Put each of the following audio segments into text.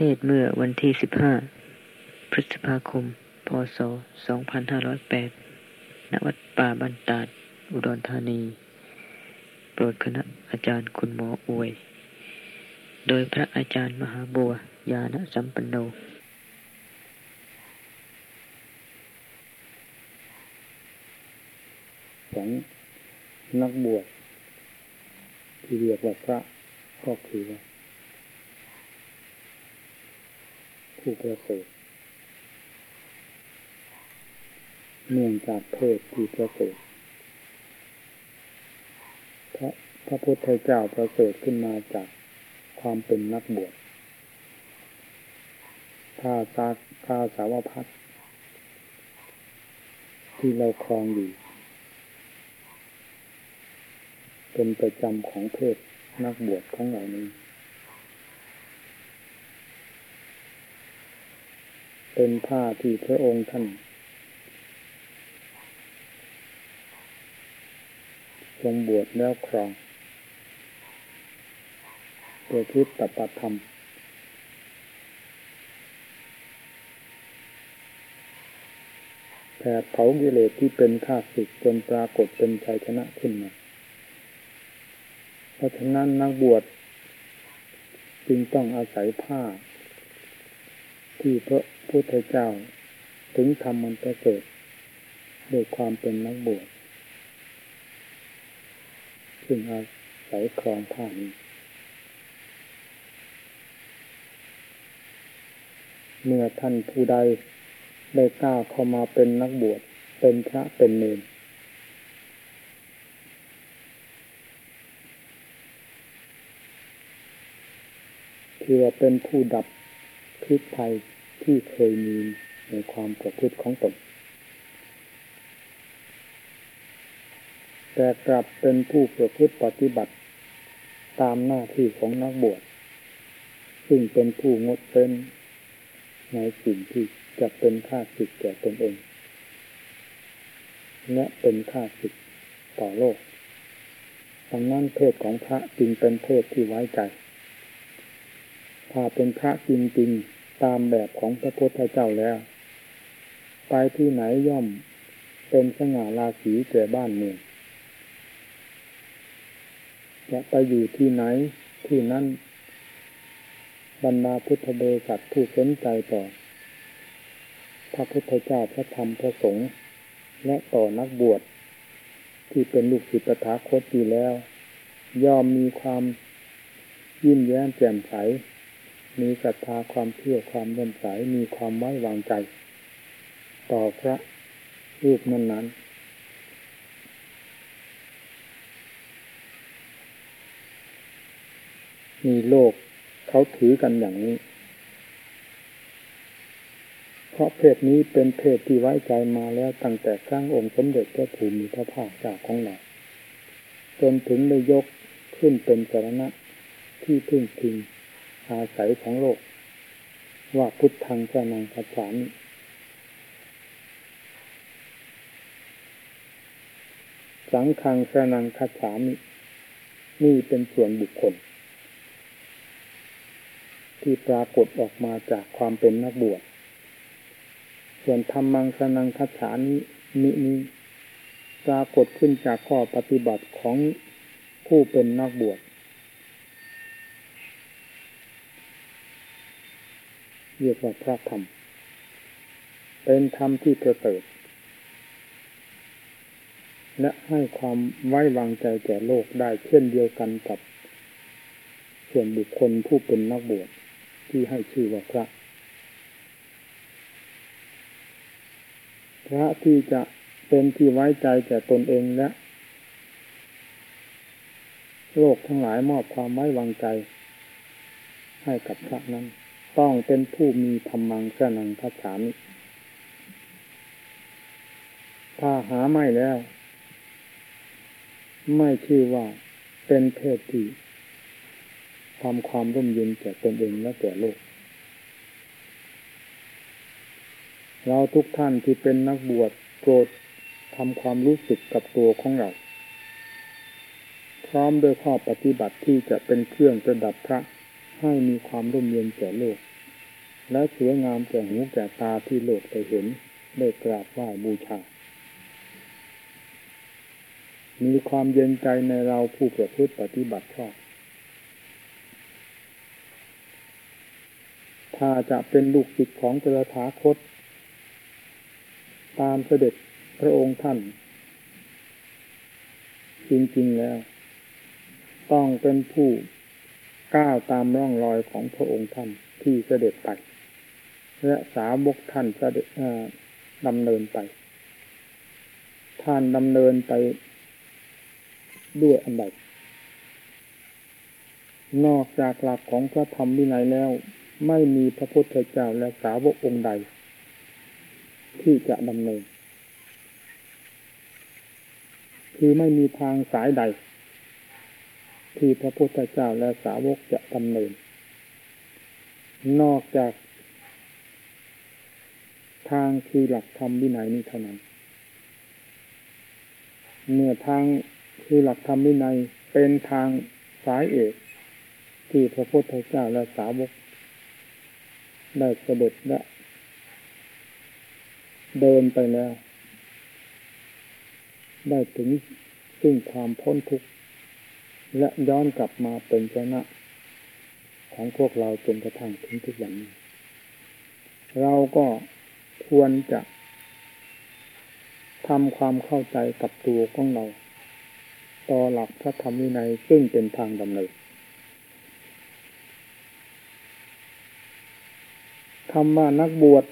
ทศเมื่อวันที่ 15 พฤษภาคม พศ 2508 ณ วัดป่าบันตาด อุดรธานี โปรดคณะอาจารย์คุณหมออวย โดยพระอาจารย์มหาบัว ยาณสัมปันโนของนักบวชที่เรียกว่าพระก็คือว่า ผู้ประเสริฐเนื่องจากเพศที่ประเสริฐพระพระพุทธเจ้าประเสริฐขึ้นมาจากความเป็นนักบวชถ้าตาคาสาวพัดที่เราครองอยู่ เป็นประจำของเพศนักบวชของเรานี้ เป็นผ้าที่พระองค์ท่านทรงบวชแล้วครองตัวพิษตปธรรม แผดเผากิเลสที่เป็นข้าศึกจนปรากฏเป็นชัยชนะขึ้นมา เพราะฉะนั้นนักบวชจึงต้องอาศัยผ้า ที่พระพุทธเจ้า ถึงทำมันประเสริฐด้วยความเป็นนักบวชซึ่งอาศัยครองผ้านี้เมื่อท่านผู้ใดได้กล้าเข้ามาเป็นนักบวชเป็นพระเป็นเนรคือว่าเป็นผู้ดับพิษภัย ที่เคยมีในความประพฤติของตน แต่กลับเป็นผู้ประพฤติปฏิบัติตามหน้าที่ของนักบวช ซึ่งเป็นผู้งดเว้นในสิ่งที่จะเป็นค่าศึกแก่ตนเอง และเป็นค่าศึกต่อโลกดังนั้นเพศของพระจึงเป็นเพศที่ไว้ใจ ถ้าเป็นพระจริงๆ ตามแบบของพระพุทธเจ้าแล้ว ไปที่ไหนย่อมเป็นสง่าราศีแก่บ้านเมืองจะไปอยู่ที่ไหนที่นั่นบรรดาพุทธบริษัทผู้สนใจต่อ พระพุทธเจ้าพระธรรมพระสงฆ์และต่อนักบวชที่เป็นลูกศิษย์ตถาคตอยู่แล้ว ย่อมมีความยิ้มแย้มแจ่มใส มีศรัทธาความเชื่อความเลื่อมใสมีความไว้วางใจ ต่อพระรูปนั้นๆมีโลกเขาถือกันอย่างนี้ เพราะเพศนี้เป็นเพศที่ไว้ใจมาแล้วตั้งแต่ครั้งองค์สมเด็จพระภูมิพระภาคจ้าของเราจนถึงได้ยกขึ้นเป็นสารณะที่พึ่งพิง อาศัยของโลก ว่าพุทธังสนังคัจฉามิสังฆังสนังคัจฉามิ นี่เป็นส่วนบุคคล ที่ปรากฏออกมาจากความเป็นนักบวชส่วนธรรมังสนังคัจฉานี้มินี้ปรากฏขึ้นจากข้อปฏิบัติของผู้เป็นนักบวช เรียกว่าพระธรรม เป็นธรรมที่ประเสริฐและให้ความไว้วางใจแก่โลกได้เช่นเดียวกันกับ ส่วนบุคคลผู้เป็นนักบวชที่ให้ชื่อว่าพระ พระที่จะเป็นที่ไว้ใจแก่ตนเองและโลกทั้งหลายมอบความไว้วางใจ ให้กับพระนั้น ต้องเป็นผู้มีธรรมังสนังคัจฉามิถ้าหาไม่แล้ว ไม่ชื่อว่าเป็นเพศที่ทำความร่มเย็นแก่ตนเองและแก่โลก เราทุกท่านที่เป็นนักบวชโปรดทำความรู้สึกกับตัวของเรา พร้อมด้วยข้อปฏิบัติที่จะเป็นเครื่องประดับพระ ให้มีความร่มเย็นแก่โลก และสวยงามแก่หูแก่ตาที่โลกได้เห็นได้กราบไหว้บูชา มีความเย็นใจในเราผู้ประพฤติปฏิบัติชอบ ถ้าจะเป็นลูกศิษย์ของเจรถาคต ตามเสด็จพระองค์ท่าน จริงๆแล้ว ต้องเป็นผู้ ก้าวตามร่องรอยของพระองค์ท่านที่เสด็จไปและสาวกท่านเสด็จดำเนินไป ท่านดำเนินไปด้วยอันใดนอกจากหลักของพระธรรมวินัยแล้ว ไม่มีพระพุทธเจ้าและสาวกองค์ใด ที่จะดำเนิน คือไม่มีทางสายใด ที่พระพุทธเจ้าและสาวกจะดำเนิน นอกจาก ทางคือหลักธรรมวินัยนี้เท่านั้น เมื่อทางคือหลักธรรมวินัยเป็นทางสายเอกที่พระพุทธเจ้าและสาวก ได้เสด็จและเดินไปแล้ว ได้ถึงซึ่งความพ้นทุกข์ และย้อนกลับมาเป็นชนะ ของพวกเราจนกระทั่งถึงทุกวันนี้เราก็ควรจะทำความเข้าใจกับตัวของเรา ต่อหลักพระธรรมวินัยซึ่งเป็นทางดำเนินคำว่านักบวช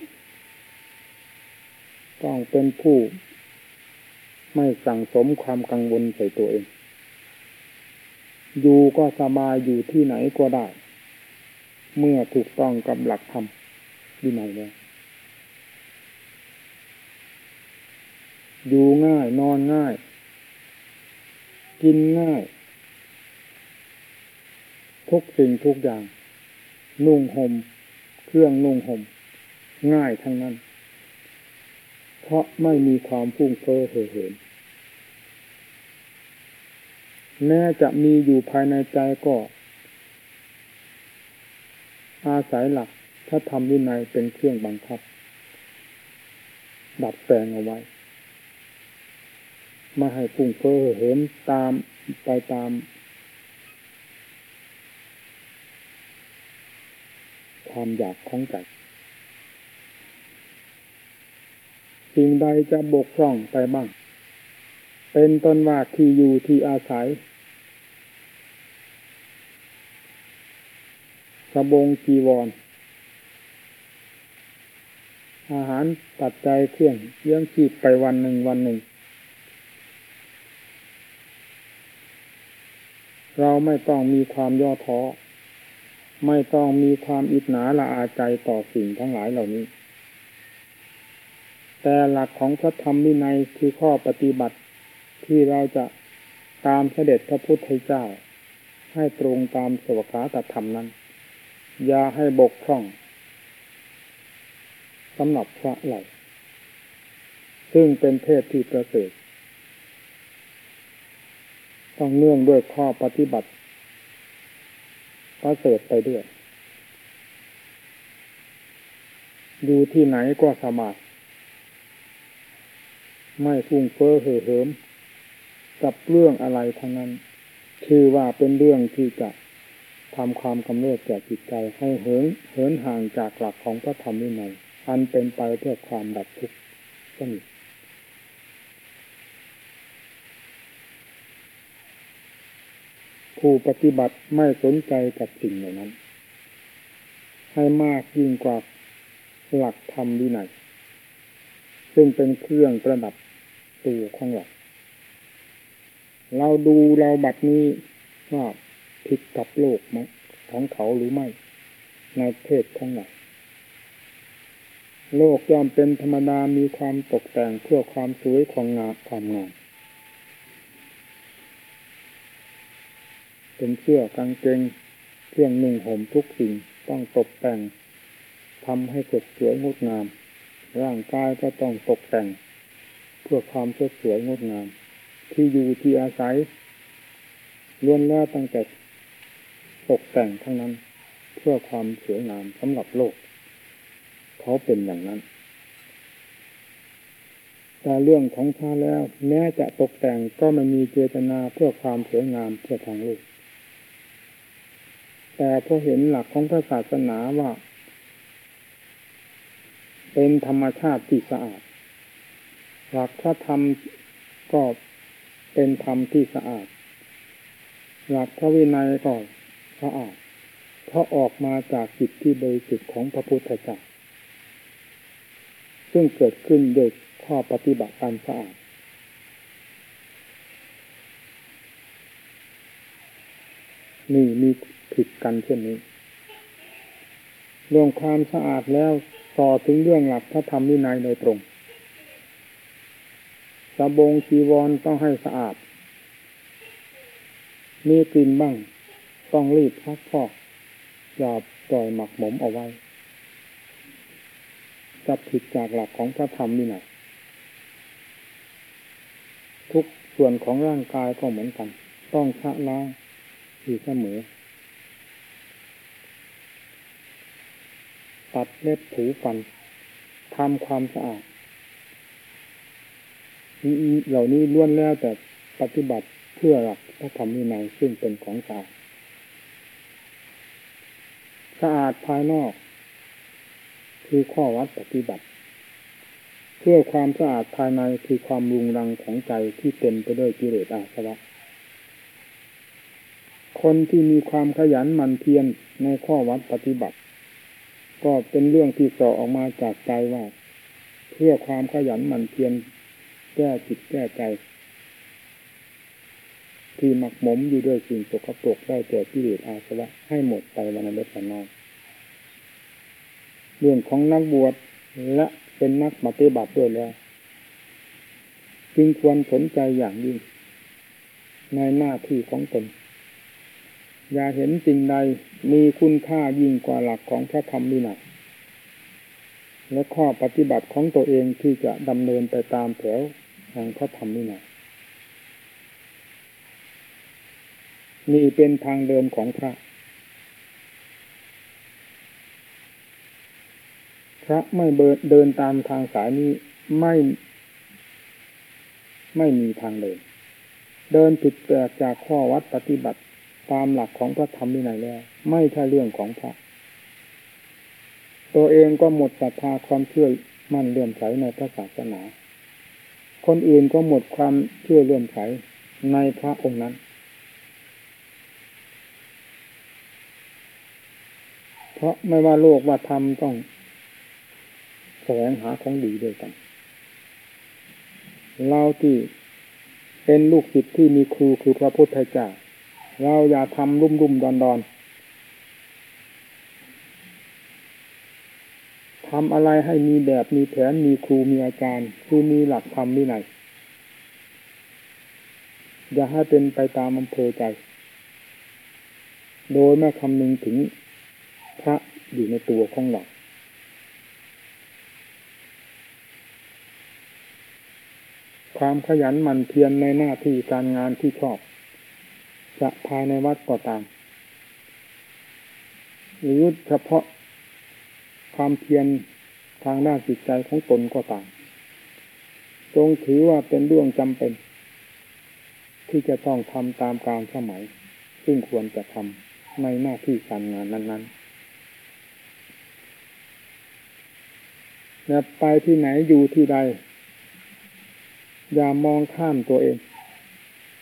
ต้องเป็นผู้ ไม่สั่งสมความกังวลใส่ตัวเอง อยู่ก็สบายอยู่ที่ไหนก็ได้ เมื่อถูกต้องกับหลักธรรมวินัยแล้วอยู่ง่ายนอนง่าย กินง่าย ทุกสิ่งทุกอย่าง นุ่งหม่มเครื่องนุ่งห่มง่ายทั้งนั้น เพราะไม่มีความฟุ้งเฟ้อเห่อเหิน แม้จะมีอยู่ภายในใจก็ อาศัยหลักถ้าทำวินัยเป็นเครื่องบังคับ ดัดแปลงเอาไว้มาให้ฟุ้งเฟ้อเหินตามไปตามความอยากของใจสิ่งใดจะบกพร่องไปบ้าง เป็นต้นว่าที่อยู่ที่อาศัย สบงจีวร อาหารตัดใจเครื่องเลี้ยงชีพไปวันหนึ่งวันหนึ่ง เราไม่ต้องมีความย่อท้อ ไม่ต้องมีความอิจฉาละอาใจต่อสิ่งทั้งหลายเหล่านี้ แต่หลักของพระธรรมวินัยคือข้อปฏิบัติที่เราจะตามเสด็จพระพุทธเจ้า ให้ตรงตามสวขาตธรรมนั้น อย่าให้บกพร่องสำหรับพระเหล่าซึ่งเป็นเทศที่ประเสริฐต้องเนื่องด้วยข้อปฏิบัติก็เสดไปด้วยอยู่ที่ไหนก็สมาธิไม่ฟุ้งเฟ้อเห่อเหิม กับเรื่องอะไรทั้งนั้น คือว่าเป็นเรื่องที่จะ ทำความกำเริบแก่จิตใจให้เหินเหินห่างจากหลักของพระธรรมวินัยอันเป็นไปเพื่อความดับทุกข์สนิทผู้ปฏิบัติไม่สนใจกับสิ่งเหล่านั้น ให้มากยิ่งกว่าหลักธรรมวินัยซึ่งเป็นเครื่องประดับตัวของเราเราดูเราบัดนี้ว่า ผิดกับโลกของเขาหรือไม่ ในเพศของเราโลกย่อมเป็นธรรมดามีความตกแต่งเพื่อความสวยของงามความงามเป็นเสื้อกางเกงเครื่องนุ่งห่มทุกสิ่งต้องตกแต่งทำให้สดสวยงดงาม ร่างกายก็ต้องตกแต่ง เพื่อความสดสวยงดงาม ที่อยู่ที่อาศัยล้วนแล้วตั้งแต่ ตกแต่งทั้งนั้น เพื่อความสวยงามสำหรับโลก เขาเป็นอย่างนั้น แต่เรื่องของพระแล้ว แม้จะตกแต่งก็ไม่มีเจตนาเพื่อความสวยงามเพื่อทางโลก แต่พอเห็นหลักของพระศาสนาว่า เป็นธรรมชาติที่สะอาด หลักพระธรรมก็เป็นธรรมที่สะอาดหลักพระวินัยก็ สะอาดเพราะออกมาจากจิตที่บริสุทธิ์ของพระพุทธเจ้าซึ่งเกิดขึ้นโดยข้อปฏิบัติการสะอาดนี่มีผิดกันเช่นนี้ เรื่องความสะอาดแล้วต่อถึงเรื่องหลักพระธรรมวินัยโดยตรงสบงชีวรต้องให้สะอาด มีกลิ่นบ้าง ต้องรีบพักพอกอย่าปล่อยหมักหมมเอาไว้จะผิดจากหลักของพระธรรมนี่นะทุกส่วนของร่างกายก็เหมือนกัน ต้องชะล้างอยู่เสมอ ตัดเล็บถูฟันทำความสะอาดเหล่านี้ล้วนแล้วแต่ปฏิบัติเพื่อหลักพระธรรมวินัยซึ่งเป็นของสะอาด สะอาดภายนอก คือข้อวัดปฏิบัติ เพื่อความสะอาดภายในคือความรุงรังของใจที่เต็มไปด้วยกิเลสอาสวะคนที่มีความขยันหมั่นเพียรในข้อวัดปฏิบัติ ก็เป็นเรื่องที่ส่อออกมาจากใจว่า เพื่อความขยันหมั่นเพียรแก้จิตแก้ใจ ที่หมักหมมอยู่ด้วยสิ่งสกปรกได้แก่กิเลสอาสวะให้หมดไปวันละเล็กน้อยเรื่องของนักบวชและเป็นนักปฏิบัติด้วยแล้ว จึงควรสนใจอย่างยิ่ง ในหน้าที่ของตน อย่าเห็นสิ่งใดมีคุณค่ายิ่งกว่าหลักของพระธรรมนี่นะและข้อปฏิบัติของตัวเองที่จะดำเนินไปตามแถวแห่งพระธรรมนี่นะ นี่เป็นทางเดินของพระ พระไม่เดินตามทางสายนี้ไม่ ไม่มีทางเดิน เดินผิดแปลกจากข้อวัดปฏิบัติตามหลักของพระธรรมวินัยแล้ว ไม่ใช่เรื่องของพระ ตัวเองก็หมดศรัทธาความเชื่อมั่นเลื่อมใสในพระศาสนา คนอื่นก็หมดความเชื่อเลื่อมใสในพระองค์นั้น เพราะไม่ว่าโลกว่าธรรมต้องแสวงหาของดีด้วยกัน เราที่เป็นลูกศิษย์ที่มีครูคือพระพุทธเจ้าเราอย่าทำรุ่มรุ่มดอนดอนทำอะไรให้มีแบบมีแผนมีครูมีอาจารย์คือมีหลักธรรมวินัยอย่าให้เป็นไปตามอำเภอใจ โดยไม่คำนึงถึง พระอยู่ในตัวของเราความขยันหมั่นเพียรในหน้าที่การงานที่ชอบ จะภายในวัดก็ตามหรือเฉพาะความเพียรทางด้านจิตใจของตนก็ตามจงถือว่าเป็นเรื่องจำเป็น ที่จะต้องทำตามการสมัย ซึ่งควรจะทำในหน้าที่การงานนั้น ๆ และไปที่ไหนอยู่ที่ใด อย่ามองข้ามตัวเอง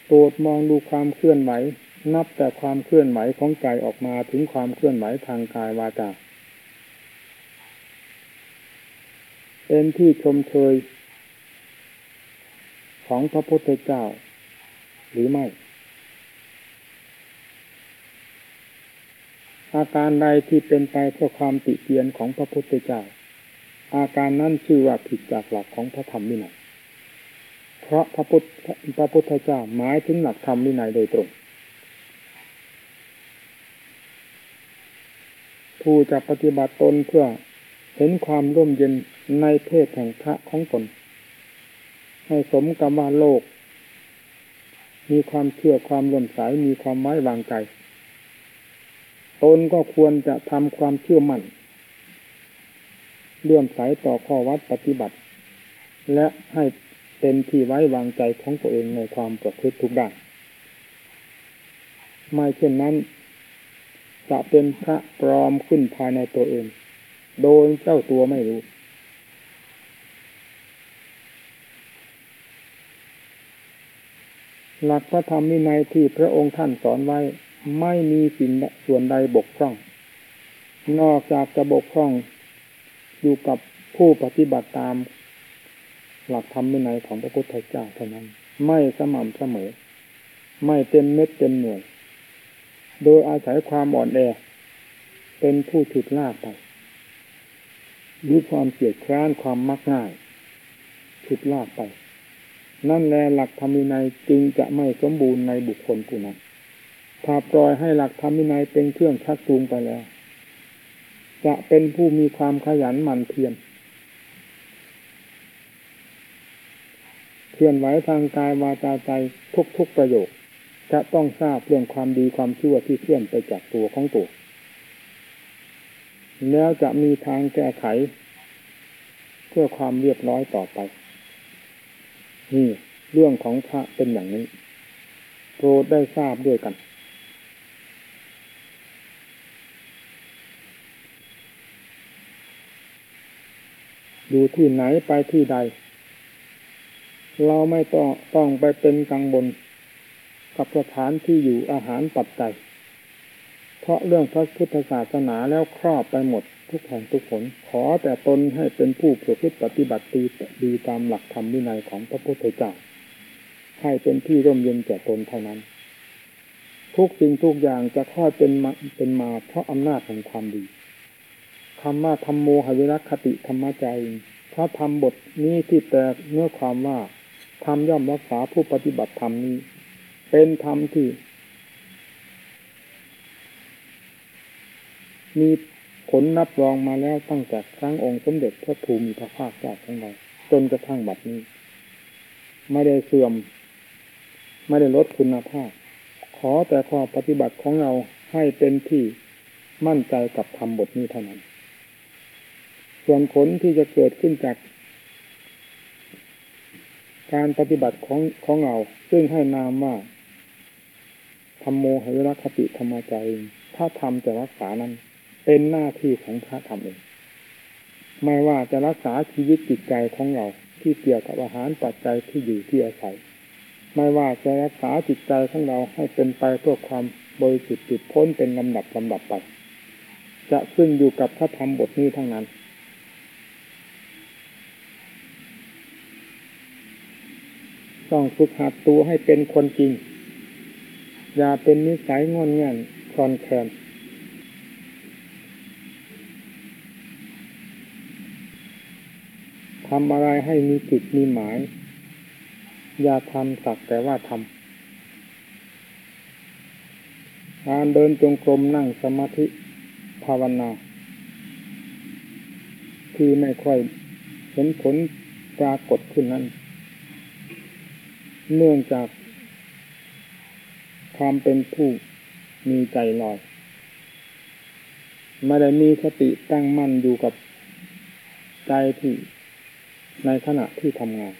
โปรดมองดูความเคลื่อนไหว นับแต่ความเคลื่อนไหวของใจออกมาถึงความเคลื่อนไหวทางกายวาจาเป็นที่ชมเชยของพระพุทธเจ้า หรือไม่ อาการใดที่เป็นไปเพื่อความติเตียนของพระพุทธเจ้า อาการนั้นชื่อว่าผิดจากหลักของพระธรรมวินัยเพราะพระพุทธพระพุทธเจ้าหมายถึงหลักธรรมวินัยโดยตรง ผู้จะปฏิบัติตนเพื่อเห็นความร่มเย็นในเพศแห่งพระของตน ให้สมกับว่าโลก มีความเชื่อความร่มใสมีความไม้วางใจ ตนก็ควรจะทำความเชื่อมั่น เลื่อมใสต่อข้อวัดปฏิบัติ และให้เป็นที่ไว้วางใจของตัวเองในความประพฤติทุกด้านไม่เช่นนั้น จะเป็นพระปลอมขึ้นภายในตัวเอง โดยเจ้าตัวไม่รู้ หลักพระธรรมวินัยที่พระองค์ท่านสอนไว้ ไม่มีสิ่งส่วนใดบกพร่อง นอกจากจะบกพร่อง อยู่กับผู้ปฏิบัติตาม หลักธรรมวินัยของพระพุทธเจ้าเท่านั้น ไม่สม่ำเสมอ ไม่เต็มเม็ดเต็มหน่วย โดยอาศัยความอ่อนแอ เป็นผู้ฉุดลากไปด้วยความเกียดคร้านความมักง่ายฉุดลากไป นั่นแหละหลักธรรมวินัยจึงจะไม่สมบูรณ์ในบุคคลผู้นั้นถ้าปล่อยให้หลักธรรมวินัยเป็นเครื่องชักจูงไปแล้ว จะเป็นผู้มีความขยันหมั่นเพียรเคลื่อนไหวทางกายวาจาใจทุกๆประโยค จะต้องทราบเรื่องความดีความชั่วที่เคลื่อนไปจากตัวของตัว แล้วจะมีทางแก้ไข เพื่อความเรียบร้อยต่อไป นี่เรื่องของพระเป็นอย่างนี้โปรดได้ทราบด้วยกัน อยู่ที่ไหนไปที่ใด เราไม่ต้องต้องไปเป็นกังวลกับสถานที่อยู่อาหารปัจจัยเพราะเรื่องพระพุทธศาสนาแล้วครอบไปหมดทุกแห่งทุกผลขอแต่ตนให้เป็นผู้ประพฤติปฏิบัติดีดีตามหลักธรรมวินัยของพระพุทธเจ้าให้เป็นที่ร่มเย็นแก่ตนเท่านั้น ทุกสิ่งทุกอย่างจะค่อยเป็นมาเป็นมาเพราะอำนาจแห่งความดี คำว่าธรรมโมหวิรัคติธรรมะใจพระธรรมบทนี้ที่แปลเนื้อความว่าธรรมย่อมรักษาผู้ปฏิบัติธรรมนี้ เป็นธรรมที่ มีผลนับรองมาแล้วตั้งแต่ครั้งองค์สมเด็จพระภูมิพระภาคเจ้าของเราจนกระทั่งบัดนี้ ไม่ได้เสื่อม ไม่ได้ลดคุณภาพ ขอแต่ข้อปฏิบัติของเราให้เป็นที่มั่นใจกับธรรมบทนี้เท่านั้น ส่วนผลที่จะเกิดขึ้นจากการปฏิบัติของของเราซึ่งให้นามว่าธรรมโมหิรัคติธรรมใจถ้าทำจะรักษานั้น เป็นหน้าที่ของพระธรรมเอง ไม่ว่าจะรักษาชีวิตจิตใจของเราที่เกี่ยวกับอาหารปัจจัยที่อยู่ที่อาศัย ไม่ว่าจะรักษาจิตใจของเราให้เป็นไปเพื่อความบริสุทธิ์จิตพ้นเป็นลำดับลำดับไป จะขึ้นอยู่กับพระธรรมบทนี้ทั้งนั้น ต้องฝึกหัดตัวให้เป็นคนจริง อย่าเป็นนิสัยงอนเงียคลอนแคลนทำอะไรให้มีจุดมีหมาย อย่าทำสักแต่ว่าทำการเดินจงกรมนั่งสมาธิภาวนา ที่ไม่ค่อยเห็นผลปรากฏขึ้นนั้น เนื่องจากความเป็นผู้มีใจลอยไม่ได้มีสติตั้งมั่นอยู่กับใจที่ในขณะที่ทำงาน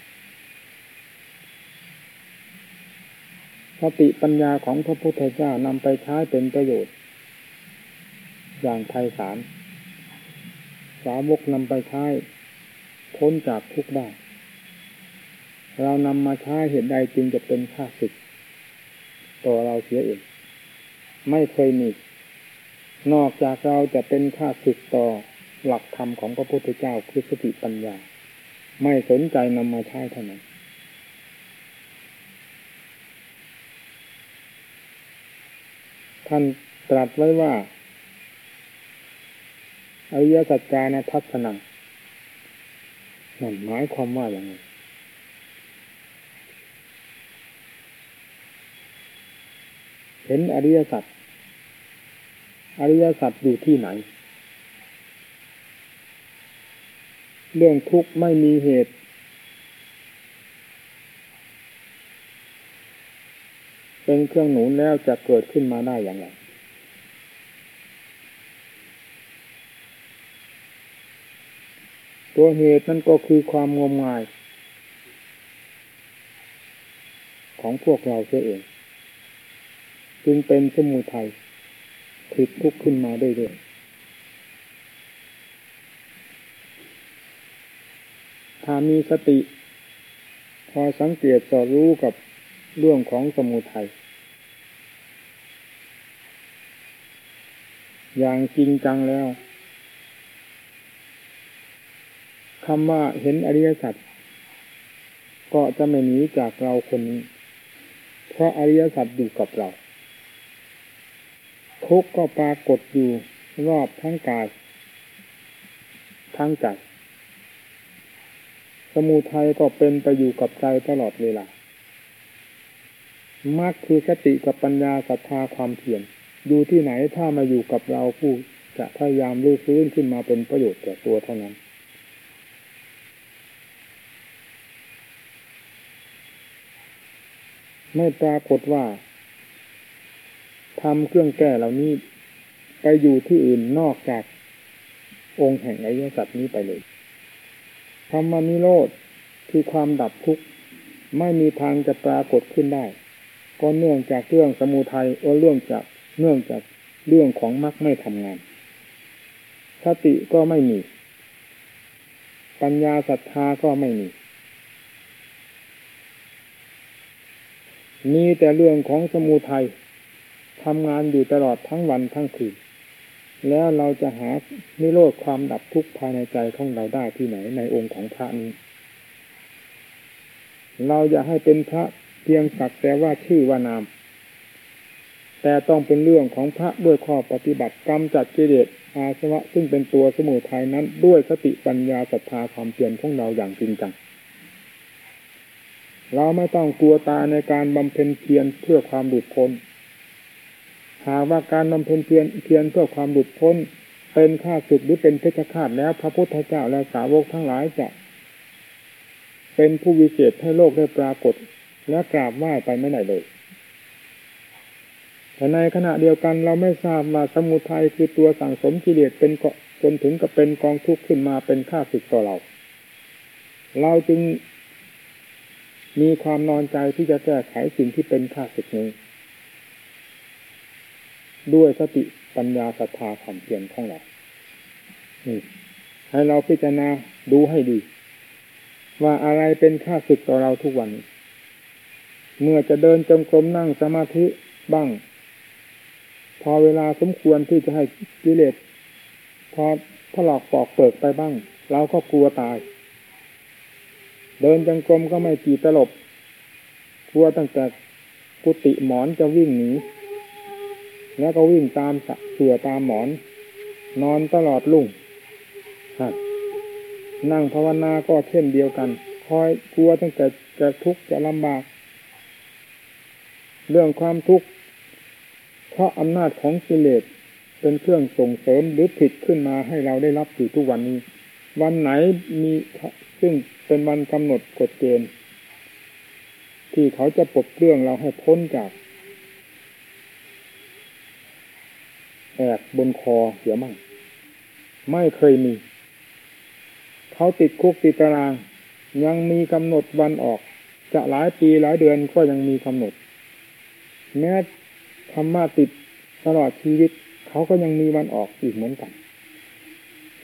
สติปัญญาของพระพุทธเจ้านำไปใช้เป็นประโยชน์ อย่างไพศาลสาวกนำไปใช้พ้นจากทุกได้ เรานำมาใช้เหตุใดจึงจะเป็นค่าศึกต่อเราเสียเองไม่เคยมีนอกจากเราจะเป็นค่าศึกต่อหลักธรรมของพระพุทธเจ้าคือสติปัญญา ไม่สนใจนำมาใช้เท่านั้นท่านตรัสไว้ว่าอริยสัจจานะทัศนังนั่นหมายความว่าอย่างไร เห็นอริยสัจอริยสัจอยู่ที่ไหน เรื่องทุกข์ไม่มีเหตุ เป็นเครื่องหนุนแล้วจะเกิดขึ้นมาได้อย่างไรตัวเหตุนั่นก็คือความงมงาย ของพวกเราเสียเอง จึงเป็นสมุทัยผิดทุกข์ขึ้นมาได้ด้วยถ้ามีสติ พอสังเกตต่อรู้กับเรื่องของสมุทัยอย่างจริงจังแล้วคำว่าเห็นอริยสัจก็จะไม่หนีจากเราคนนี้ เพราะอริยสัจอยู่กับเรา ทุกก็ปรากฏอยู่รอบทั้งกายทั้งใจสมุทัยก็เป็นไปอยู่กับใจตลอดเวลามรรคคือสติกับปัญญาศรัทธาความเพียรอยู่ที่ไหนถ้ามาอยู่กับเราผู้จะพยายามรื้อฟื้นขึ้นมาเป็นประโยชน์แก่ตัวเท่านั้น ไม่ปรากฏว่า ทำเครื่องแก้เหล่านี้ ไปอยู่ที่อื่นนอกจากองค์แห่งอริยสัจนี้ไปเลยธรรมนิโรธคือความดับทุกข์ไม่มีทางจะปรากฏขึ้นได้ ก็เนื่องจากเรื่องสมุทัยโอเรื่องจากเนื่องจากเรื่องของมรรคไม่ทำงาน สติก็ไม่มี ปัญญาศรัทธาก็ไม่มี มีแต่เรื่องของสมุทัย ทำงานอยู่ตลอดทั้งวันทั้งคืนแล้วเราจะหานิโรธความดับทุกข์ภายในใจของเราได้ที่ไหนในองค์ของพระนี้ เราจะให้เป็นพระเพียงสักแต่ว่าชื่อว่านาม แต่ต้องเป็นเรื่องของพระด้วยข้อปฏิบัติกรรมจัดกิเลสอาสวะซึ่งเป็นตัวสมุทัยนั้นด้วยสติปัญญาศรัทธาความเพียรของเราอย่างจริงจัง เราไม่ต้องกลัวตาในการบำเพ็ญเพียรเพื่อความหลุดพ้น หากว่าการบำเพ็ญเพียรเพียรเพื่อความหลุดพ้น เป็นข้าศึกหรือเป็นเพชฌฆาตแล้ว พระพุทธเจ้าและสาวกทั้งหลายจะ เป็นผู้วิเศษให้โลกได้ปรากฏ และกราบไหว้ไปไม่ได้เลยแต่ในขณะเดียวกันเราไม่ทราบว่าสมุทัยคือตัวสั่งสมกิเลสเป็นเกาะจนถึงกับเป็นกองทุกข์ขึ้นมาเป็นข้าศึกต่อเรา เราจึงมีความนอนใจที่จะแก้ไขสิ่งที่เป็นข้าศึกนี้ ด้วยสติปัญญาศรัทธาความเพียรของเรานี่ให้เราพิจารณาดูให้ดี ว่าอะไรเป็นข้าศึกต่อเราทุกวัน เมื่อจะเดินจงกรมนั่งสมาธิบ้าง พอเวลาสมควรที่จะให้กิเลสพอถลอกปอกเปิดไปบ้าง เราก็กลัวตาย เดินจงกรมก็ไม่กี่ตลบกลัวตั้งแต่กุฏิหมอนจะวิ่งหนี แล้วก็วิ่งตามเสือตามหมอน นอนตลอดลุ่งนั่งภาวนาก็เช่นเดียวกัน คอยกลัวตั้งแต่จะทุกข์จะลำบาก เรื่องความทุกข์เพราะอำนาจของกิเลสเป็นเครื่องส่งเสริมหรือผิดขึ้นมาให้เราได้รับอยู่ทุกวันนี้ วันไหนมีซึ่งเป็นวันกำหนดกฎเกณฑ์ที่เขาจะปลดเรื่องเราให้พ้นจาก แอกบนคอเสียมั่งไม่เคยมี เขาติดคุกติดตาราง ยังมีกำหนดวันออก จะหลายปีหลายเดือนก็ยังมีกำหนด แม้ธรรมะติดตลอดชีวิต เขาก็ยังมีวันออกอีกเหมือนกัน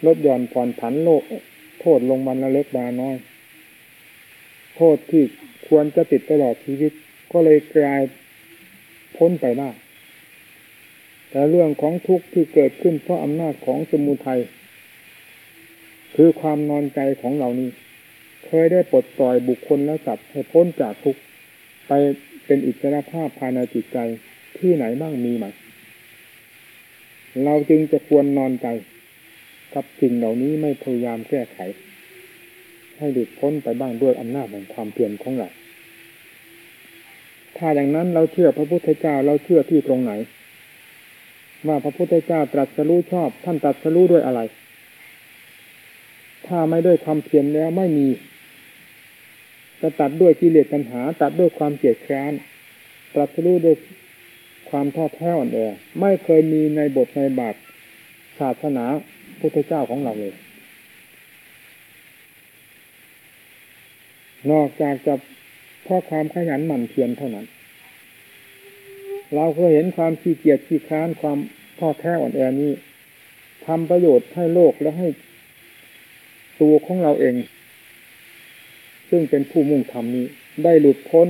ลดหย่อนผ่อนผันโลก โทษลงวันละเล็กบาน้อย โทษที่ควรจะติดตลอดชีวิต ก็เลยกลายพ้นไปได้ แต่เรื่องของทุกข์ที่เกิดขึ้นเพราะอำนาจของสมุทัยคือความนอนใจของเหล่านี้ เคยได้ปลดปล่อยบุคคลและสัตว์ให้พ้นจากทุกข์ไปเป็นอิสรภาพภายในจิตใจที่ไหนบ้างมีไหมเราจึงจะควรนอนใจ กับสิ่งเหล่านี้ไม่พยายามแก้ไข ให้หลุดพ้นไปบ้างด้วยอำนาจแห่งความเพียรของเราถ้าอย่างนั้นเราเชื่อพระพุทธเจ้าเราเชื่อที่ตรงไหน ว่าพระพุทธเจ้าตรัสรู้ชอบ ท่านตรัสรู้ด้วยอะไร ถ้าไม่ด้วยความเพียรแล้วไม่มีจะตัดด้วยกิเลสปัญหา ตัดด้วยความเกลียดแค้นตรัสรู้ด้วยความท้อแท้อ่อนแอไม่เคยมีในบทในบาทศาสนาพุทธเจ้าของเราเลย นอกจากจะเพราะความขยันหมั่นเพียรเท่านั้น เราเคยเห็นความขี้เกียจขี้ค้านความท้อแท้อ่อนแอนี้ทำประโยชน์ให้โลกและให้ตัวของเราเอง ซึ่งเป็นผู้มุ่งทำนี้ ได้หลุดพ้น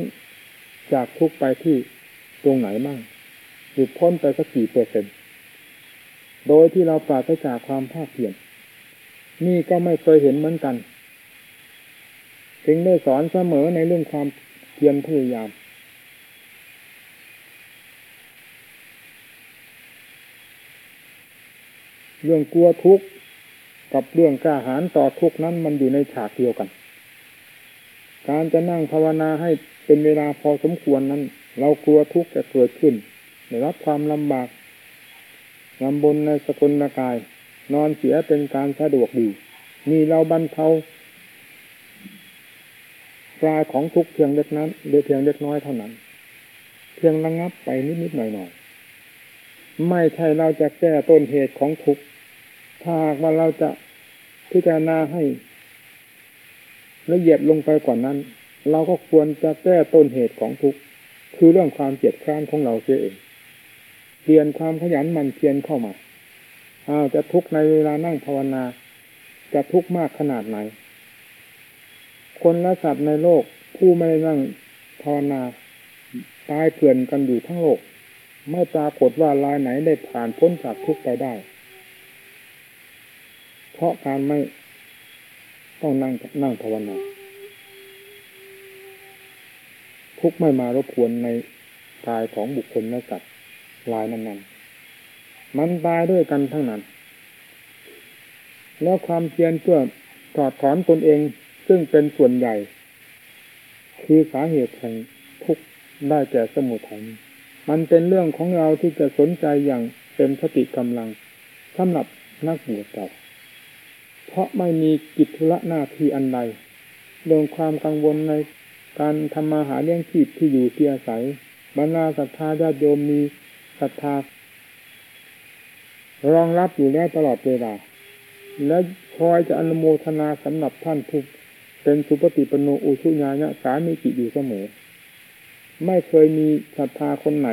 จากทุกไปที่ตรงไหนมั่งหลุดพ้นไปสักกี่เปอร์เซ็นต์โดยที่เราปราศจากความภาคเพียรนี่ก็ไม่เคยเห็นเหมือนกันถึงได้สอนเสมอในเรื่องความเพียรพยายาม เรื่องกลัวทุกข์กับเรื่องกล้าหาญต่อทุกข์นั้นมันอยู่ในฉากเดียวกัน การจะนั่งภาวนาให้เป็นเวลาพอสมควรนั้น เรากลัวทุกข์จะเกิดขึ้นได้รับความลำบากลำบนในสกุลกาย นอนเสียเป็นการสะดวกดี มีเราบรรเทาปลายของทุกเพียงเล็กนั้นหรือเพียงเล็กน้อยเท่านั้น เพียงระงับไปนิดนิดหน่อยหน่อยไม่ใช่เราจะแก้ต้นเหตุของทุก ถ้าว่าเราจะพิจารณาให้ละเอียดลงไปกว่านั้น เราก็ควรจะแก้ต้นเหตุของทุกข์คือเรื่องความเจ็บคร้านของเราเสียเองเปลี่ยนความขยันมันเพียรเข้ามาอาจะทุกข์ในเวลานั่งภาวนา จะทุกข์มากขนาดไหน คนและสัตว์ในโลกผู้ไม่ได้นั่งภาวนา ตายเกลื่อนกันอยู่ทั้งโลก ไม่ปรากฏว่าลายไหนได้ผ่านพ้นจากทุกข์ไปได้ เพราะการไม่ต้องนั่งนั่งภาวนาทุกไม่มารบกวนในกายของบุคคลและสัตว์ลายนั้นๆ มันตายด้วยกันทั้งนั้น แล้วความเพียรเพื่อถอดถอนตนเองซึ่งเป็นส่วนใหญ่ คือสาเหตุแห่งทุกข์ได้แก่สมุทัยมันเป็นเรื่องของเราที่จะสนใจอย่างเต็มสติกำลังสำหรับนักบวชเก่า เพราะไม่มีกิจธุระหน้าที่อันใดเรื่องความกังวลในการทำมาหาเลี้ยงชีพที่อยู่ที่อาศัยบรรดาศรัทธาญาติโยมมีศรัทธารองรับอยู่แล้วตลอดเวลา และคอยจะอนุโมทนาสำหรับท่านผู้เป็นสุปฏิปโนอุชุญาญะสามีจิอยู่เสมอ ไม่เคยมีศรัทธาคนไหน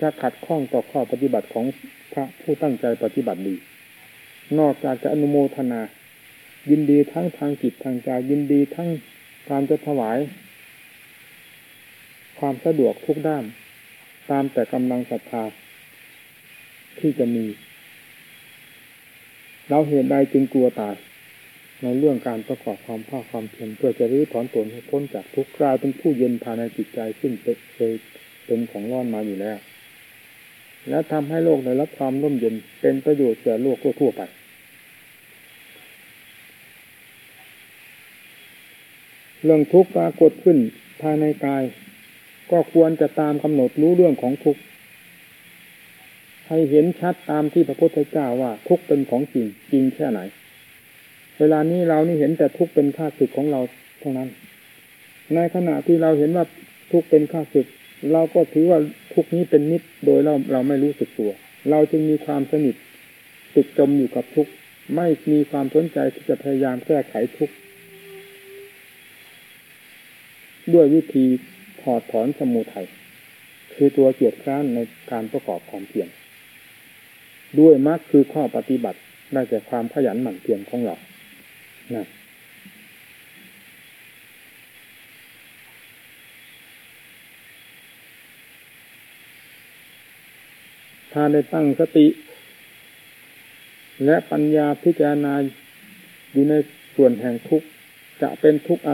จะขัดข้องต่อข้อปฏิบัติของพระผู้ตั้งใจปฏิบัติดี นอกจากจะอนุโมทนา ยินดีทั้งทางจิตทางใจยินดีทั้งการจะถวาย ความสะดวกทุกด้าน ตามแต่กำลังศรัทธาที่จะมี เราเหตุใดจึงกลัวตาย ในเรื่องการประกอบความภาคความเพียรเพื่อจะรื้อถอนตนให้พ้นจากทุกข์กลายเป็นผู้เย็นภายในจิตใจซึ่งเคยเป็นของร้อนมาอยู่แล้ว และทำให้โลกได้รับความร่มเย็นเป็นประโยชน์แก่โลกทั่วไป เรื่องทุกข์ปรากฏขึ้นภายในกาย ก็ควรจะตามกำหนดรู้เรื่องของทุกข์ให้เห็นชัดตามที่พระพุทธเจ้าว่าทุกข์เป็นของจริงจริงแค่ไหน เวลานี้เรานี่เห็นแต่ทุกข์เป็นค่าศึกของเราเท่านั้น ในขณะที่เราเห็นว่าทุกข์เป็นค่าศึก เราก็ถือว่าทุกข์นี้เป็นนิดโดยเราเราไม่รู้สึกตัว เราจึงมีความสนิทติดจมอยู่กับทุกข์ไม่มีความสนใจที่จะพยายามแก้ไขทุกข์ ด้วยวิธีถอดถอนสมุทัยคือตัวเกียรติค้านในการประกอบความเพียรด้วยมรรคคือข้อปฏิบัติได้แก่ความขยันหมั่นเพียรของเรานะถ้าได้ตั้งสติ และปัญญาพิจารณาอยู่ในส่วนแห่งทุกข์จะเป็นทุกข์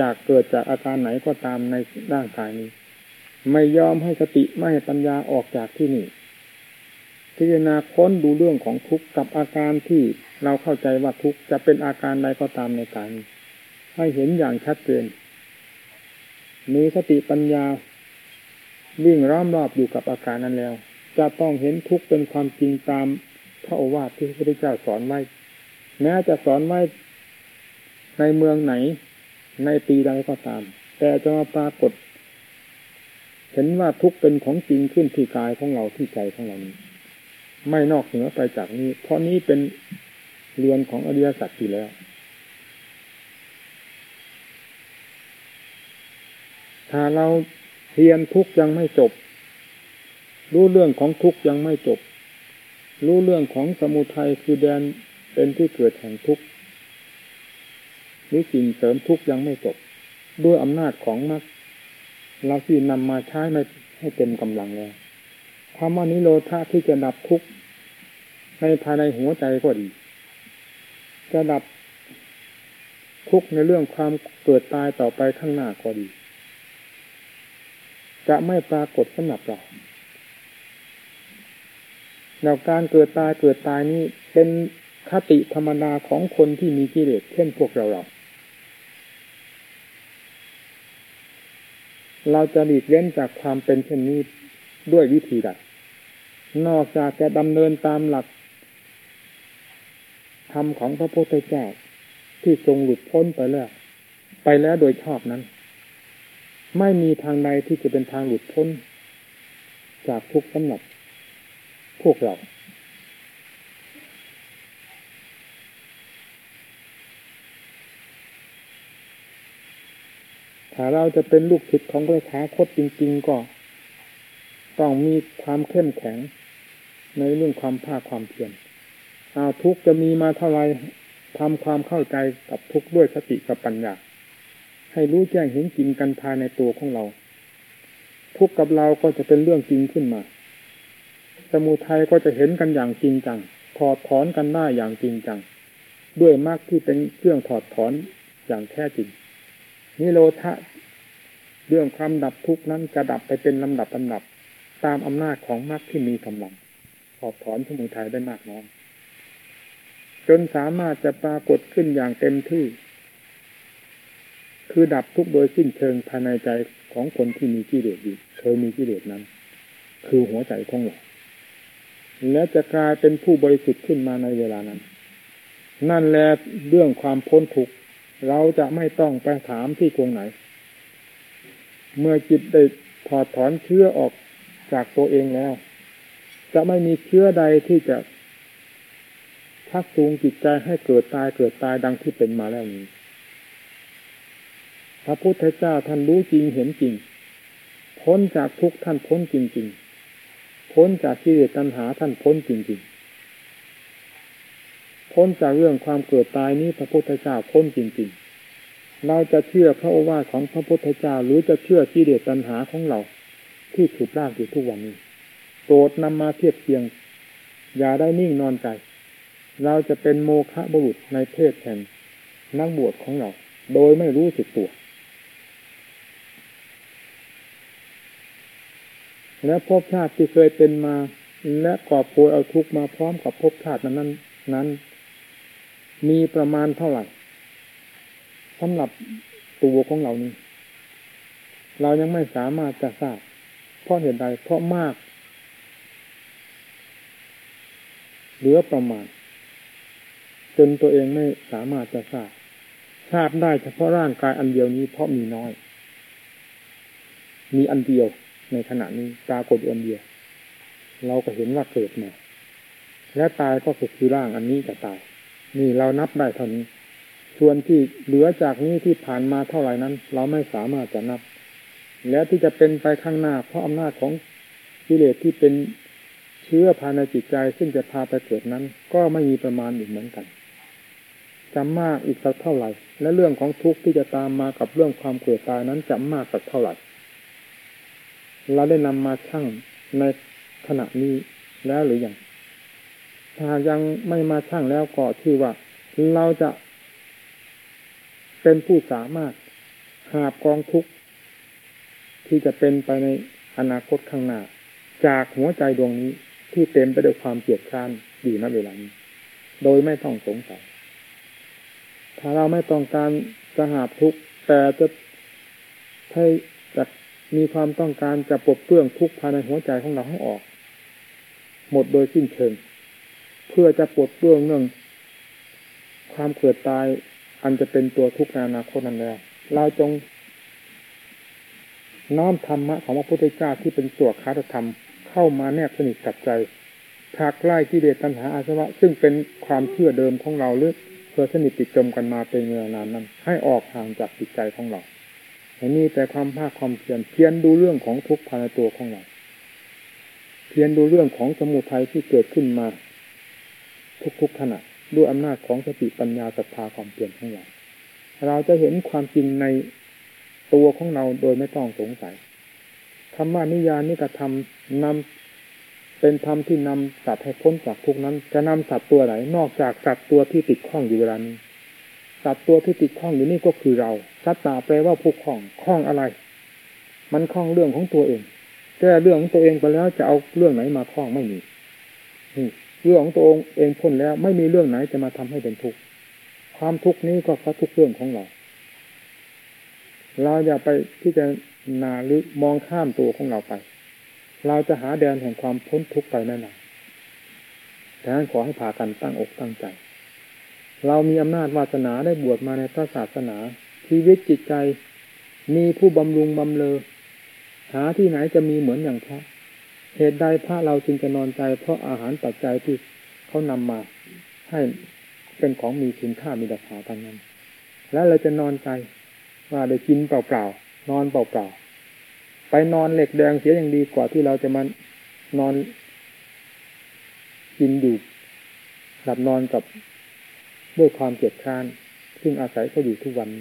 จากเกิดจากอาการไหนก็ตามในร่างกายนี้ ไม่ยอมให้สติไม่ให้ปัญญาออกจากที่นี่พิจารณาค้นดูเรื่องของทุกข์กับอาการที่เราเข้าใจว่าทุกข์จะเป็นอาการใดก็ตามในการให้เห็นอย่างชัดเจนมีสติปัญญาวิ่งร้อมรอบอยู่กับอาการนั้นแล้ว จะต้องเห็นทุกข์เป็นความจริงตามพระโอวาทที่พระพุทธเจ้าสอนไว้แม้จะสอนไว้ในเมืองไหน ในปีใดก็ตาม แต่จะมาปรากฏ เห็นว่าทุกข์เป็นของจริงขึ้นที่กายของเราที่ใจของเรานี้ ไม่นอกเหนือไปจากนี้ เพราะนี้เป็นเรือนของอริยสัจอยู่แล้ว ถ้าเราเรียนทุกยังไม่จบ รู้เรื่องของทุกยังไม่จบ รู้เรื่องของสมุทัยคือแดนเป็นที่เกิดแห่งทุกข์ รือสิ่งเสริมทุกข์ยังไม่จบด้วยอำนาจของมรรคเราที่นำมาใช้ไม่ให้เต็มกำลังแล้วคำว่านิโรธาที่จะดับทุกข์ในภายในหัวใจก็ดี จะดับทุกข์ในเรื่องความเกิดตายต่อไปข้างหน้าก็ดี จะไม่ปรากฏสำหรับเราแล้วการเกิดตายเกิดตายนี้เป็นคติธรรมดาของคนที่มีกิเลสเช่นพวกเราเรา เราจะหลีกเล่นจากความเป็นเช่นนี้ด้วยวิธีใดนอกจากจะดำเนินตามหลักธรรมของพระพุทธเจ้าที่ทรงหลุดพ้นไปแล้วไปแล้วโดยชอบนั้น ไม่มีทางใดที่จะเป็นทางหลุดพ้น จากทุกข์สำหรับพวกเรา ถ้าเราจะเป็นลูกศิษย์ของพระธาคตจริง ๆ ก็ ต้องมีความเข้มแข็ง ในเรื่องความภาคความเพียรอาทุกจะมีมาเท่าไรทำความเข้าใจกับทุกด้วยสติกับปัญญา ให้รู้แจ้งเห็นจริงกันภายในตัวของเรา ทุกกับเราก็จะเป็นเรื่องจริงขึ้นมา สมุทัยก็จะเห็นกันอย่างจริงจัง ถอดถอนกันได้อย่างจริงจัง ด้วยมรรคที่เป็นเครื่องถอดถอนอย่างแท้จริง นิโรธะเรื่องความดับทุกข์นั้นจะดับไปเป็นลำดับลำดับ ตามอำนาจของมรรคที่มีกำลังถอดถอนสมุทัยได้มากน้อยจนสามารถจะปรากฏขึ้นอย่างเต็มที่ คือดับทุกโดยสิ้นเชิงภายในใจของคนที่มีกิเลสอยู่เคยมีกิเลสนั้น คือหัวใจของเราและจะกลายเป็นผู้บริสุทธิ์ขึ้นมาในเวลานั้น นั่นแหละเรื่องความพ้นทุกข์ เราจะไม่ต้องไปถามที่ตรงไหน เมื่อจิตได้ถอดถอนเชื้อออกจากตัวเองแล้ว จะไม่มีเชื้อใดที่จะชักจูงจิตใจให้เกิดตายเกิดตายดังที่เป็นมาแล้วนี้พระพุทธเจ้าท่านรู้จริงเห็นจริง พ้นจากทุกท่านพ้นจริง ๆ พ้นจากกิเลสตัณหาท่านพ้นจริง ๆ พ้นจากเรื่องความเกิดตายนี้พระพุทธเจ้าพ้นจริงๆ เราจะเชื่อพระโอวาทของพระพุทธเจ้าหรือจะเชื่อกิเลสตัณหาของเรา ที่ถูกร่างอยู่ทุกวันนี้โปรดนำมาเทียบเทียง อย่าได้นิ่งนอนใจ เราจะเป็นโมฆะบุรุษในเพศแห่งนักบวชของเรา โดยไม่รู้สึกตัว และภพชาติที่เคยเป็นมา และกอบโวยเอาทุกมาพร้อมกับภพชาตินั้นนั้น มีประมาณเท่าไหร่สำหรับตัวของเรานี้ เรายังไม่สามารถจะทราบ เพราะเหตุใดเพราะมาก เหลือประมาณ จนตัวเองไม่สามารถจะทราบ ทราบได้เฉพาะร่างกายอันเดียวนี้เพราะมีน้อย มีอันเดียวในขณะนี้ปรากฏอันเดียว เราก็เห็นว่าเกิดมาและตายก็คือร่างอันนี้จะตาย นี่เรานับได้เท่านี้ ส่วนที่เหลือจากนี้ที่ผ่านมาเท่าไหร่นั้น เราไม่สามารถจะนับ แล้วที่จะเป็นไปข้างหน้า เพราะอำนาจของกิเลสที่เป็นเชื้อภายในจิตใจ ซึ่งจะพาไปเกิดนั้น ก็ไม่มีประมาณอยู่เหมือนกันจะมากอีกสักเท่าไหร่ และเรื่องของทุกข์ที่จะตามมากับเรื่องความเกิดตายนั้นจะมากสักเท่าไหร่เราได้นำมาชั่งในขณะนี้แล้วหรือยัง ถ้ายังไม่มาชั่งแล้วก็ชื่อว่า เราจะเป็นผู้สามารถหาบกองทุกข์ที่จะเป็นไปในอนาคตข้างหน้า จากหัวใจดวงนี้ที่เต็มไปด้วยความเกลียดชังอยู่ณเวลานี้โดยไม่ต้องสงสัย ถ้าเราไม่ต้องการจะหาทุกข์แต่จะให้จะมีความต้องการจะปลดเปลื้องทุกข์ภายในหัวใจของเราให้ออก หมดโดยสิ้นเชิง พื่อจะปลดเปลื้องเรื่องความเกิดตาย อันจะเป็นตัวทุกข์ในอนาคตนั้นแล้วเราจงน้อมธรรมะของพระพุทธเจ้าที่เป็นส่วนคาตธรรม เข้ามาแนบสนิทกับใจผักไล่กิเลสตัณหาอาสวะ ซึ่งเป็นความเชื่อเดิมของเราหรือเพื่อสนิทติดจมกันมาเป็นเวลานานนั้นให้ออกห่างจากจิตใจของเราให้มีแต่ความภาคความเพียรเพียรดูเรื่องของทุกข์ภายในตัวของเราเพียรดูเรื่องของสมุทัยที่เกิดขึ้นมา ทุกๆขณะด้วยอำนาจของสติปัญญาศรัทธาความเพียรของเราเราจะเห็นความจริงในตัวของเราโดยไม่ต้องสงสัยธรรมานิยานิกระทำนำเป็นธรรมที่นำสัตว์ให้พ้นจากทุกนั้น จะนำสัตว์ตัวไหนนอกจากสัตว์ตัวที่ติดข้องอยู่เวลานี้สัตว์ตัวที่ติดข้องอยู่นี่ก็คือเราสัตตาแปลว่าผู้ข้องข้องอะไร มันข้องเรื่องของตัวเองแก้เรื่องของตัวเองไปแล้วจะเอาเรื่องไหนมาข้องไม่มี เรื่องของตัวเองพ้นแล้ว ไม่มีเรื่องไหนจะมาทำให้เป็นทุกข์ความทุกข์นี้ก็เพราะทุกเรื่องของเรา เราอย่าไปที่จะนาหรือมองข้ามตัวของเราไป เราจะหาแดนแห่งความพ้นทุกข์ไปแน่นอนดังนั้นขอให้พากันตั้งอกตั้งใจ เรามีอำนาจวาสนาได้บวชมาในพระศาสนาชีวิตจิตใจ มีผู้บำรุงบำเลอหาที่ไหนจะมีเหมือนอย่างพระ เหตุใดพระเราจึงจะนอนใจ เพราะอาหารปัจจัยที่เขานำมาให้เป็นของมีคุณค่ามีราคาทั้งนั้น แล้วเราจะนอนใจว่าได้กินเปล่าๆนอนเปล่าๆไปนอนเหล็กแดงเสียอย่างดีกว่าที่เราจะมานอนกินอยู่หลับนอนกับด้วยความเจ็บค้าน ซึ่งอาศัยเขาอยู่ทุกวันต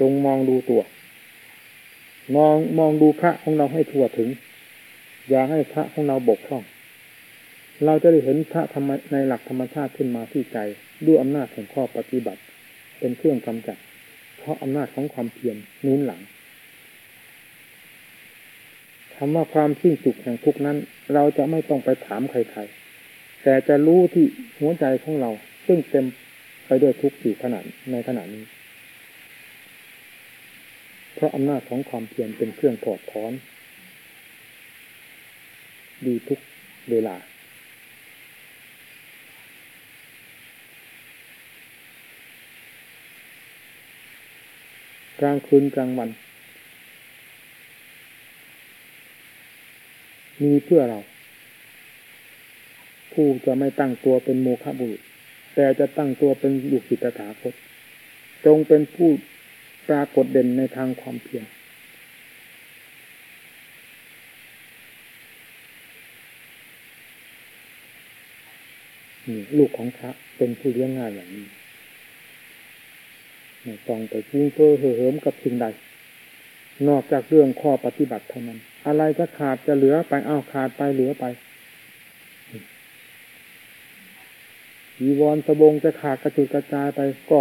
รงมองดูตัว มองมองดูพระของเราให้ทั่วถึง อย่าให้พระของเราบกพร่อง เราจะได้เห็นพระธรรมในหลักธรรมชาติขึ้นมาที่ใจด้วยอำนาจแห่งข้อปฏิบัติ เป็นเครื่องกำจัด เพราะอำนาจของความเพียรนู้นหลังคำว่าความสิ้นสุดแห่งทุกนั้น เราจะไม่ต้องไปถามใครๆ แต่จะรู้ที่หัวใจของเรา ซึ่งเต็มไปด้วยทุกข์อยู่ขนาดในขณะนี้ ราะอำนาจของความเพียรเป็นเครื่องถอดถอน ดีทุกเวลา กลางคืนกลางวัน มีเพื่อเรา ผู้จะไม่ตั้งตัวเป็นโมฆะบุรุษ แต่จะตั้งตัวเป็นบุคคลตถาคตจงเป็นผู้ ปรากฏเด่นในทางความเพียรนี่ลูกของพระเป็นผู้เลี้ยงง่ายอย่างนี้ไม่ต้องไปฟุ้งเฟ้อเหิมกับสิ่งใด นอกจากเรื่องข้อปฏิบัติเท่านั้น อะไรจะขาดจะเหลือไปอ้าวขาดไปเหลือไปยีวรสบงจะขาดกระจุดกระจายไปก็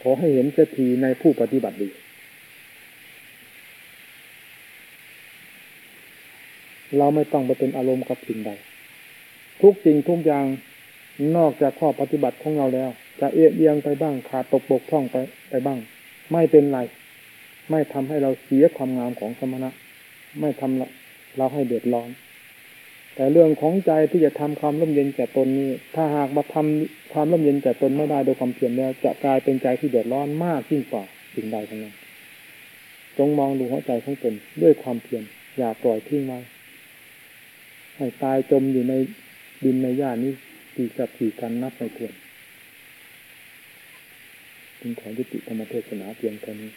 ขอให้เห็นเสียทีในผู้ปฏิบัติดี เราไม่ต้องไปเป็นอารมณ์กับสิ่งใด ทุกสิ่งทุกอย่างนอกจากข้อปฏิบัติของเราแล้ว จะเอียงเอียงไปบ้างขาดตกบกพร่องไปไปบ้าง ไม่เป็นไร ไม่ทำให้เราเสียความงามของสมณะ ไม่ทำเราให้เดือดร้อน แต่เรื่องของใจที่จะทำความร่มเย็นแก่ตนนี้ ถ้าหากมาทำความร่มเย็นแก่ตนไม่ได้โดยความเพียรแล้วจะกลายเป็นใจที่เดือดร้อนมากยิ่งกว่าสิ่งใดทั้งนั้นจงมองดูหัวใจของตนด้วยความเพียรอย่าปล่อยทิ้งไว้ให้ตายจมอยู่ในดินในหญ้านี้ปีกับปีกันนับไม่ถ้วนจึงขอยุติธรรมเทศนาเพียงเท่านี้